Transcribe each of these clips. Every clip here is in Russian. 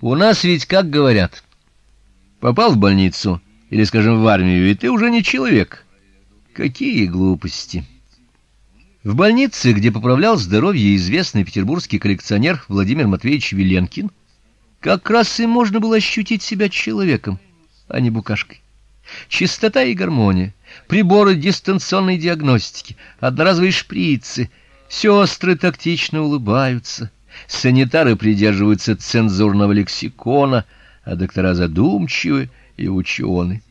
У нас ведь как говорят: попал в больницу или, скажем, в армию, и ты уже не человек. Какие глупости. В больнице, где поправлял здоровье известный петербургский коллекционер Владимир Матвеевич Веленкин, как раз и можно было ощутить себя человеком, а не букашкой. Чистота и гармония, приборы дистанционной диагностики, одноразовые шприцы, сестры тактично улыбаются, санитары придерживаются цензурного лексикона, а доктора задумчивы и ученые.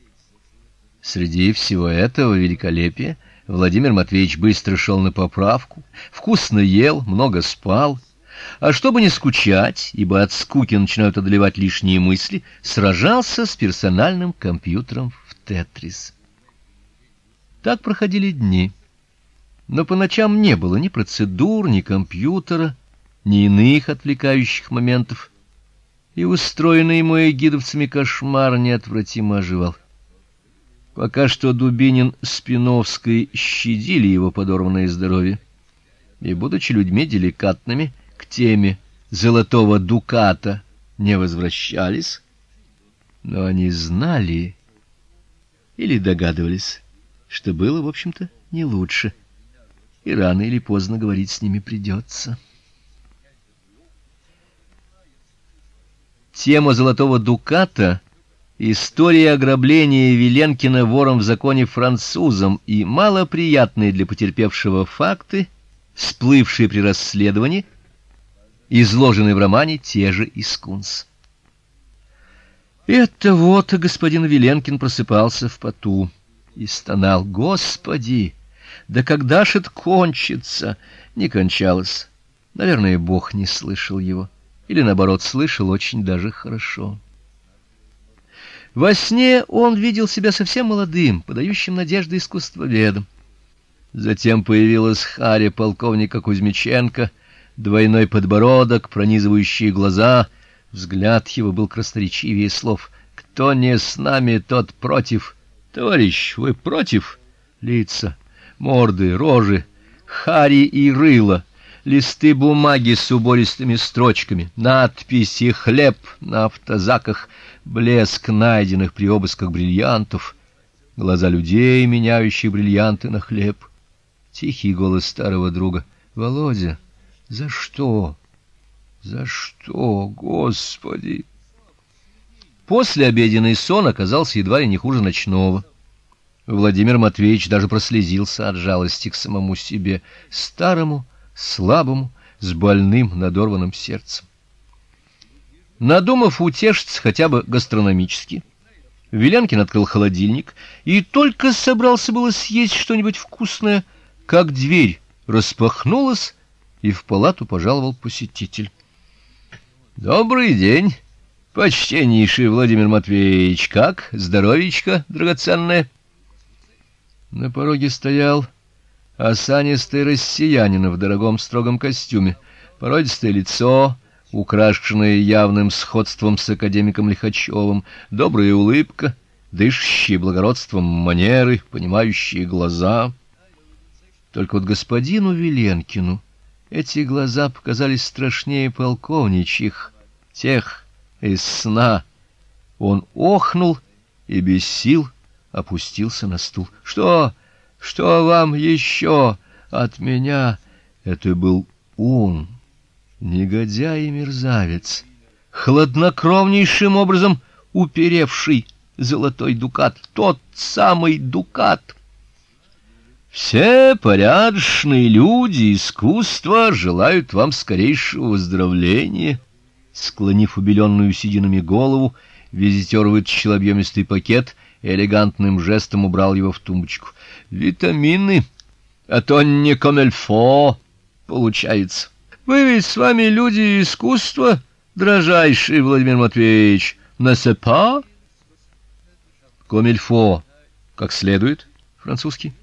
Среди всего этого великолепия Владимир Матвеевич быстро шел на поправку, вкусно ел, много спал, а чтобы не скучать, ибо от скуки начинают одолевать лишние мысли, сражался с персональным компьютером в Тетрис. Так проходили дни. Но по ночам не было ни процедур, ни компьютера, ни иных отвлекающих моментов, и устроенный ему гидовцами кошмар неотвратимо оживал. Пока что Дубинин с Пиновской щадили его подорванное здоровье, и будучи людьми деликатными к теме золотого дуката, не возвращались, но они знали или догадывались, что было, в общем-то, не лучше. И рано или поздно говорить с ними придется. Тема золотого дуката История ограбления Веленкина вором в законе французом и малоприятные для потерпевшего факты, всплывшие при расследовании, изложены в романе те же Искунс. Это вот господин Веленкин просыпался в поту и стонал: "Господи, да когда ж это кончится?" Не кончалось. Наверное, Бог не слышал его, или наоборот, слышал очень даже хорошо. Во сне он видел себя совсем молодым, подающим надежды искусствоведом. Затем появилась Харя полковника Кузьмиченко, двойной подбородок, пронизывающие глаза, взгляд его был красноречивее слов. Кто не с нами, тот против. Товарищ, вы против? Лица, морды, рожи, хари и рыло, листы бумаги с убористыми строчками, надписи хлеб на автозаках блеск найденных при обысках бриллиантов, глаза людей, меняющих бриллианты на хлеб. Тихий голос старого друга: "Володя, за что? За что, Господи?" После обеденный сон оказался едва ли не хуже ночного. Владимир Матвеевич даже прослезился от жалости к самому себе, старому, слабому, с больным, надорванным сердцем. Надумав утешиться хотя бы гастрономически, Велянкин открыл холодильник и только собрался было съесть что-нибудь вкусное, как дверь распахнулась, и в палату пожаловал посетитель. Добрый день, почтеннейший Владимир Матвеевич, как здоровичка драгоценное. На пороге стоял осанистый россиянин в дорогом строгом костюме, породистое лицо, украшенная явным сходством с академиком Лихачевым, добрая улыбка, дышащие благородством манеры, понимающие глаза. Только вот господину Веленкину эти глаза показались страшнее полковничьих, тех из сна. Он охнул и без сил опустился на стул. Что? Что вам еще от меня? Это был он негодяй и мерзавец, хладнокровнейшим образом уперевший золотой дукат, тот самый дукат. Все порядочные люди искусства желают вам скорейшего выздоровления. Склонив убеленную сединами голову, визитер вытащил объемистый пакет и элегантным жестом убрал его в тумбочку. Витамины, а то не комельфо получается. Вы ведь с вами люди искусства, дрожайший Владимир Матвеевич. Насепа? Комильфо, как следует, французский.